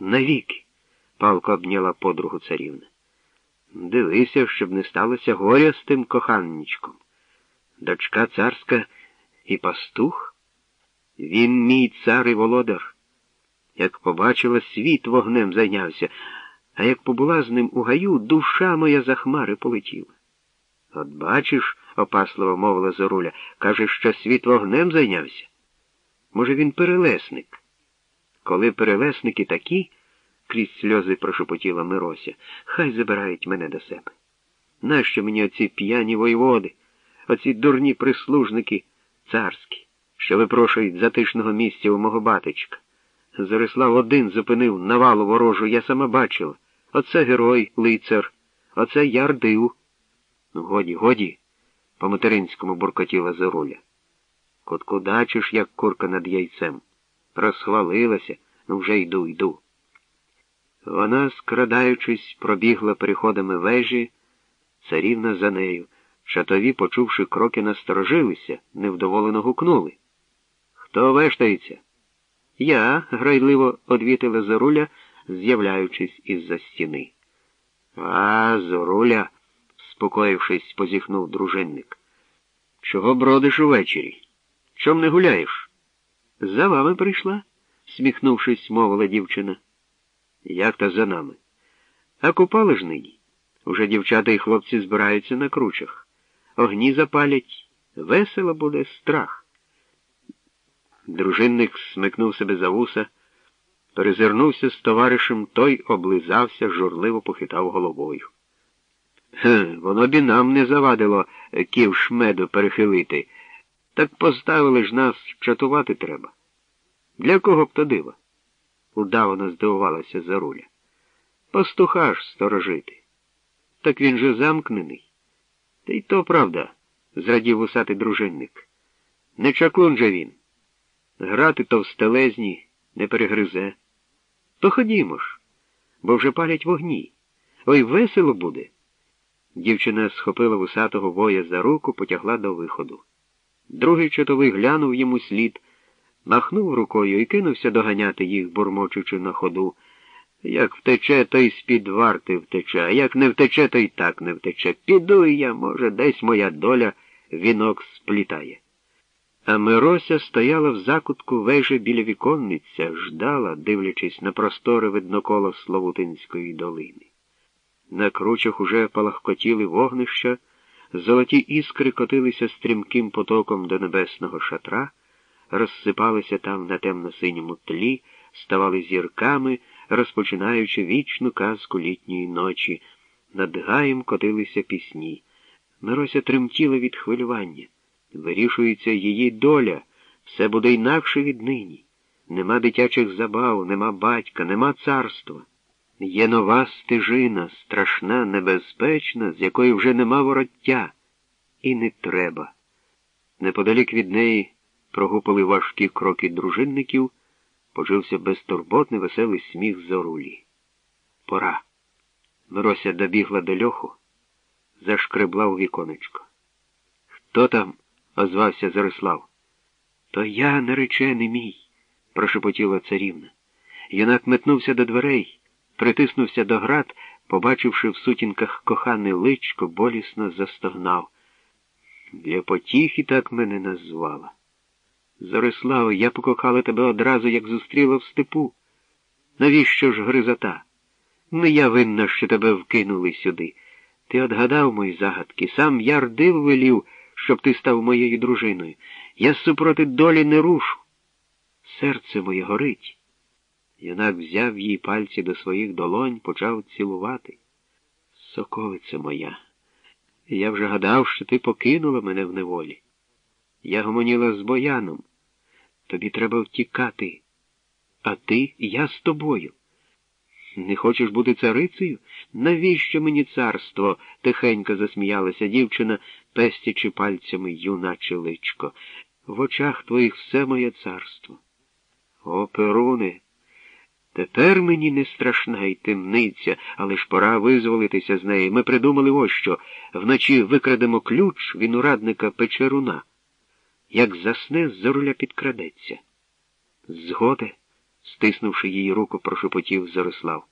Навіки, палко обняла подругу царівна. Дивися, щоб не сталося горя з тим коханничком. Дочка царська і пастух. Він мій цар і володар. Як побачила, світ вогнем зайнявся, а як побула з ним у гаю, душа моя за хмари полетіла. От бачиш, опасливо мовила Зоруля, каже, що світ вогнем зайнявся. Може, він перелесник. Коли перелесники такі, крізь сльози прошепотіла Мирося, хай забирають мене до себе. Нащо мені оці п'яні воєводи, оці дурні прислужники царські, що випрошують затишного місця у мого батечка? Зорислав один зупинив навалу ворожу, я сама бачила. Оце герой, лицар, оце ярдив. Ну, годі, годі, по материнському буркотіла Зоруля. Коткудачиш, як курка над яйцем. Розхвалилася, ну вже йду, йду. Вона, скрадаючись, пробігла переходами вежі, царівна за нею. Шатові, почувши кроки, насторожилися, невдоволено гукнули. Хто вештається? Я, грайливо одвітила Зоруля, з'являючись із-за стіни. А, Зоруля, спокоївшись, позіхнув дружинник. Чого бродиш увечері? Чом не гуляєш? За вами прийшла, сміхнувшись, мовила дівчина. Як то за нами? А купали ж нині? Уже дівчата і хлопці збираються на кручах. Огні запалять, весело буде страх. Дружинник смикнув себе за вуса, перезирнувся з товаришем, той облизався, журливо похитав головою. Хе, воно б і нам не завадило ківш меду перехилити. Так поставили ж нас чатувати треба. Для кого б то диво? удавано здивувалася Заруля. Пастуха ж сторожити. Так він же замкнений. Та й то правда, зрадів усатий дружинник. Не чаклун же він. Грати товстелезні не перегризе. То ходімо ж, бо вже палять вогні. Ой весело буде. Дівчина схопила вусатого воя за руку, потягла до виходу. Другий чотовий глянув йому слід, махнув рукою і кинувся доганяти їх, бурмочучи на ходу. Як втече, то й з-під варти втече, а як не втече, то й так не втече. Піду я, може, десь моя доля вінок сплітає. А Мирося стояла в закутку вежі біля віконниця, ждала, дивлячись на просторе видноколо Словутинської долини. На кручах уже палахкотіли вогнища, золоті іскри котилися стрімким потоком до небесного шатра, розсипалися там на темно-синьому тлі, ставали зірками, розпочинаючи вічну казку літньої ночі. Над гаєм котилися пісні. Мирося тремтіла від хвилювання. Вирішується її доля, все буде інакше віднині. Нема дитячих забав, нема батька, нема царства. Є нова стежина, страшна, небезпечна, з якої вже нема вороття, і не треба. Неподалік від неї прогупали важкі кроки дружинників, почувся безтурботний веселий сміх зорулі. Пора. Мирося добігла до льоху, зашкребла у віконечко. Хто там? озвався Зарислав. То я, наречений мій, прошепотіла царівна. Юнак метнувся до дверей притиснувся до град, побачивши в сутінках кохане личко, болісно застогнав. Для потіхи так мене назвала. Зорислава, я покохала тебе одразу, як зустріла в степу. Навіщо ж гризота? Не я винна, що тебе вкинули сюди. Ти отгадав мої загадки, сам ярдив велів, щоб ти став моєю дружиною. Я супроти долі не рушу. Серце моє горить. Юнак взяв її пальці до своїх долонь, почав цілувати. Соковице моя, я вже гадав, що ти покинула мене в неволі. Я гомоніла з бояном. Тобі треба втікати. А ти я з тобою. Не хочеш бути царицею? Навіщо мені царство? тихенько засміялася дівчина, пестячи пальцями юначе личко. В очах твоїх все моє царство. О, Перуне! Тепер мені не страшна й темниця, але ж пора визволитися з неї. Ми придумали ось що. Вночі викрадемо ключ він урадника печеруна. Як засне, зоруля підкрадеться. Згоде, стиснувши її руку, прошепотів Зарослав.